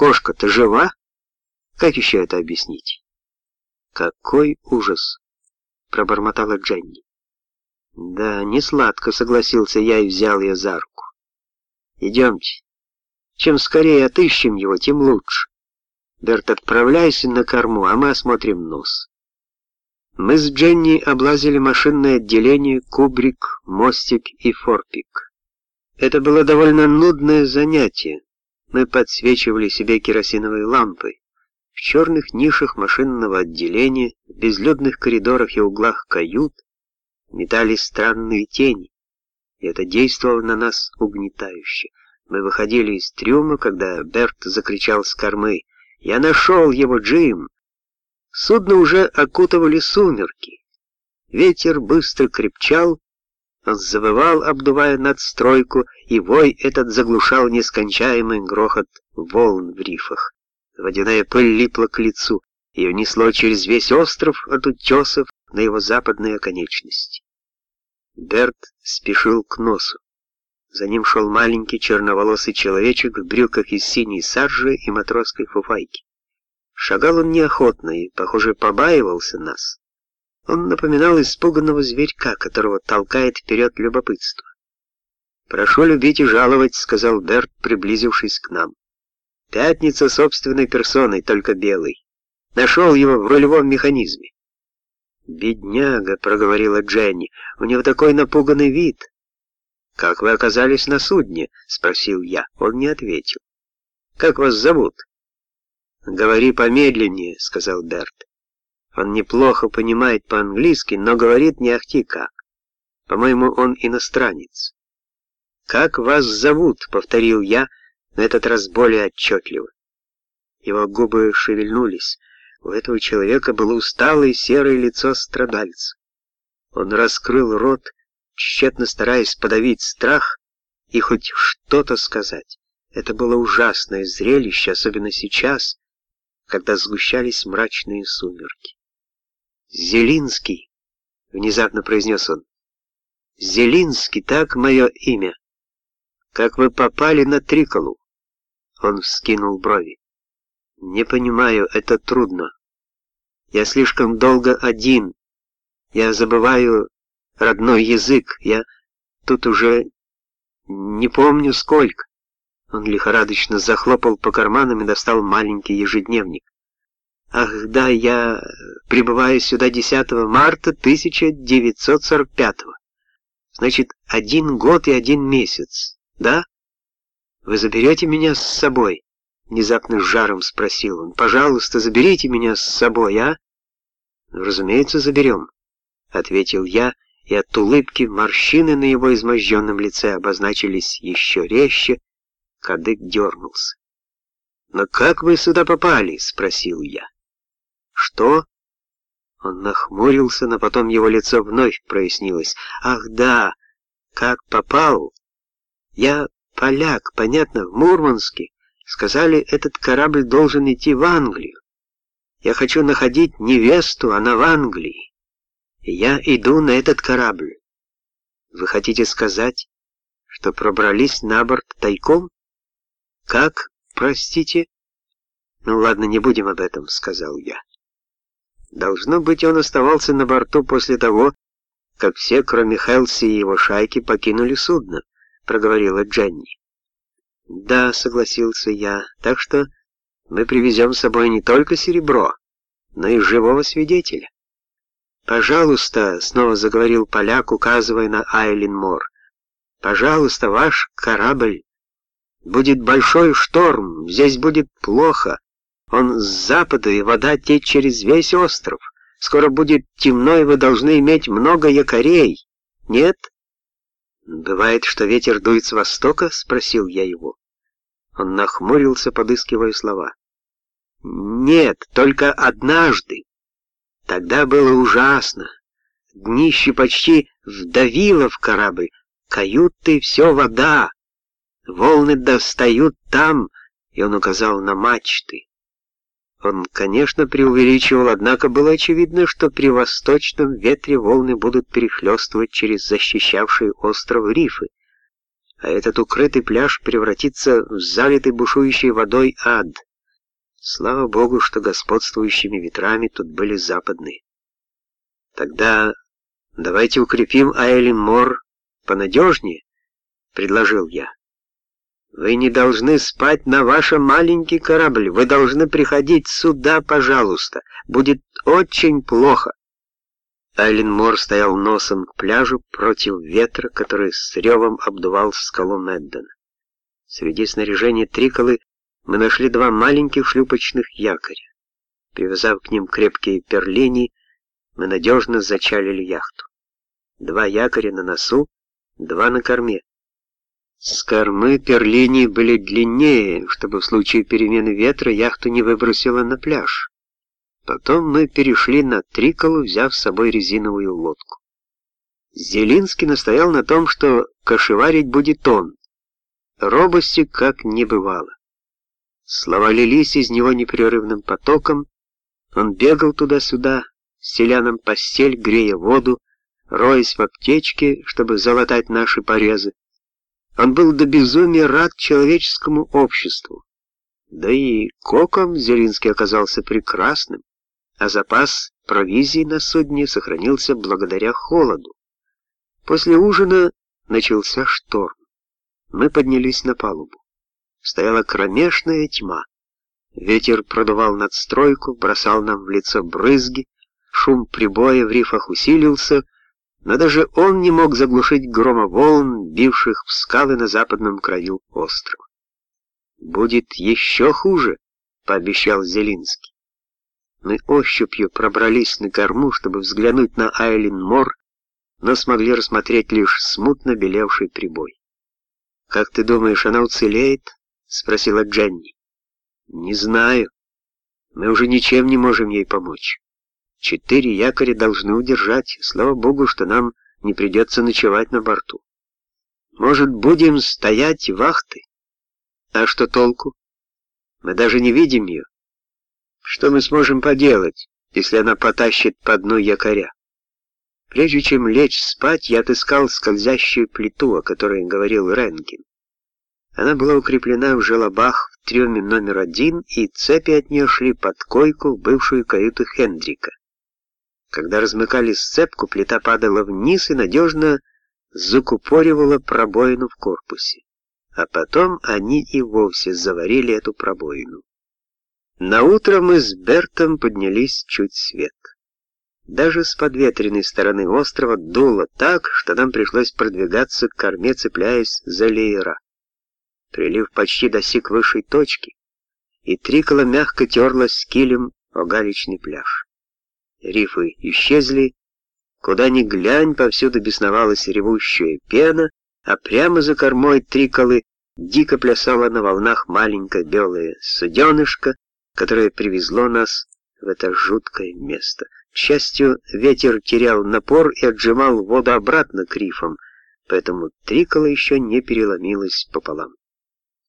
Кошка-то жива? Как еще это объяснить? Какой ужас! Пробормотала Дженни. Да, не сладко, согласился я и взял ее за руку. Идемте. Чем скорее отыщем его, тем лучше. Берт, отправляйся на корму, а мы осмотрим нос. Мы с Дженни облазили машинное отделение, кубрик, мостик и форпик. Это было довольно нудное занятие. Мы подсвечивали себе керосиновой лампой. В черных нишах машинного отделения, в безлюдных коридорах и углах кают метались странные тени, и это действовало на нас угнетающе. Мы выходили из трюма, когда Берт закричал с кормы «Я нашел его, Джим!» Судно уже окутывали сумерки. Ветер быстро крепчал, он завывал, обдувая надстройку, и вой этот заглушал нескончаемый грохот волн в рифах. Водяная пыль липла к лицу, ее несло через весь остров от утесов на его западные оконечности. Берт спешил к носу. За ним шел маленький черноволосый человечек в брюках из синей саржи и матросской фуфайки. Шагал он неохотно и, похоже, побаивался нас. Он напоминал испуганного зверька, которого толкает вперед любопытство. «Прошу любить и жаловать», — сказал Берт, приблизившись к нам. «Пятница собственной персоной, только белый. Нашел его в рулевом механизме». «Бедняга», — проговорила Дженни, — «у него такой напуганный вид». «Как вы оказались на судне?» — спросил я. Он не ответил. «Как вас зовут?» «Говори помедленнее», — сказал Берт. «Он неплохо понимает по-английски, но говорит не ахти как. По-моему, он иностранец». «Как вас зовут?» — повторил я, на этот раз более отчетливо. Его губы шевельнулись. У этого человека было усталое серое лицо страдальца. Он раскрыл рот, тщетно стараясь подавить страх и хоть что-то сказать. Это было ужасное зрелище, особенно сейчас, когда сгущались мрачные сумерки. «Зелинский!» — внезапно произнес он. «Зелинский, так мое имя. Как вы попали на Триколу?» Он вскинул брови. «Не понимаю, это трудно. Я слишком долго один. Я забываю родной язык. Я тут уже не помню сколько». Он лихорадочно захлопал по карманам и достал маленький ежедневник. «Ах, да, я прибываю сюда 10 марта 1945-го. Значит, один год и один месяц, да? Вы заберете меня с собой?» Внезапно с жаром спросил он. «Пожалуйста, заберите меня с собой, а?» «Разумеется, заберем», — ответил я, и от улыбки морщины на его изможденном лице обозначились еще резче, Кадык дернулся. «Но как вы сюда попали?» — спросил я. «Что?» Он нахмурился, но потом его лицо вновь прояснилось. «Ах, да! Как попал? Я поляк, понятно, в Мурманске. Сказали, этот корабль должен идти в Англию. Я хочу находить невесту, она в Англии. И я иду на этот корабль. Вы хотите сказать, что пробрались на борт тайком?» «Как? Простите?» «Ну ладно, не будем об этом», — сказал я. Должно быть, он оставался на борту после того, как все, кроме Хелси и его шайки, покинули судно, — проговорила Дженни. «Да», — согласился я, — «так что мы привезем с собой не только серебро, но и живого свидетеля». «Пожалуйста», — снова заговорил поляк, указывая на Айлин Мор, — «пожалуйста, ваш корабль Будет большой шторм, здесь будет плохо. Он с запада, и вода течет через весь остров. Скоро будет темно, и вы должны иметь много якорей. Нет? Бывает, что ветер дует с востока? Спросил я его. Он нахмурился, подыскивая слова. Нет, только однажды. Тогда было ужасно. Днище почти вдавило в корабль. Каюты — все вода. Волны достают там, и он указал на мачты. Он, конечно, преувеличивал, однако было очевидно, что при восточном ветре волны будут перехлестывать через защищавшие остров рифы, а этот укрытый пляж превратится в залитый бушующей водой ад — Слава богу, что господствующими ветрами тут были западные. Тогда давайте укрепим Айлин Мор понадежнее, предложил я. Вы не должны спать на вашем маленький корабль. Вы должны приходить сюда, пожалуйста. Будет очень плохо. Айлен Мор стоял носом к пляжу против ветра, который с ревом обдувал скалу Мэддена. Среди снаряжения триколы мы нашли два маленьких шлюпочных якоря. Привязав к ним крепкие перлини, мы надежно зачалили яхту. Два якоря на носу, два на корме. С кормы перлини были длиннее, чтобы в случае перемены ветра яхту не выбросило на пляж. Потом мы перешли на триколу, взяв с собой резиновую лодку. Зелинский настоял на том, что кошеварить будет он. Робости как не бывало. Слова лились из него непрерывным потоком, он бегал туда-сюда, селянам постель, грея воду, роясь в аптечке, чтобы залатать наши порезы. Он был до безумия рад человеческому обществу. Да и коком Зелинский оказался прекрасным, а запас провизии на судне сохранился благодаря холоду. После ужина начался шторм. Мы поднялись на палубу. Стояла кромешная тьма. Ветер продувал надстройку, бросал нам в лицо брызги, шум прибоя в рифах усилился, но даже он не мог заглушить грома волн, бивших в скалы на западном краю острова. «Будет еще хуже», — пообещал Зелинский. Мы ощупью пробрались на корму, чтобы взглянуть на Айлин Мор, но смогли рассмотреть лишь смутно белевший прибой. «Как ты думаешь, она уцелеет?» — спросила Дженни. «Не знаю. Мы уже ничем не можем ей помочь. Четыре якоря должны удержать. Слава богу, что нам не придется ночевать на борту. Может, будем стоять вахты? А что толку? Мы даже не видим ее. Что мы сможем поделать, если она потащит по дну якоря? Прежде чем лечь спать, я отыскал скользящую плиту, о которой говорил Ренкин. Она была укреплена в желобах в трюме номер один, и цепи от нее шли под койку в бывшую каюту Хендрика. Когда размыкали сцепку, плита падала вниз и надежно закупоривала пробоину в корпусе. А потом они и вовсе заварили эту пробоину. На утро мы с Бертом поднялись чуть свет. Даже с подветренной стороны острова дуло так, что нам пришлось продвигаться к корме, цепляясь за леера. Прилив почти достиг высшей точки, и Трикола мягко терлась килем о галечный пляж. Рифы исчезли, куда ни глянь, повсюду бесновалась ревущая пена, а прямо за кормой Триколы дико плясала на волнах маленькое белое суденышко, которое привезло нас в это жуткое место. К счастью, ветер терял напор и отжимал воду обратно к рифам, поэтому Трикола еще не переломилась пополам.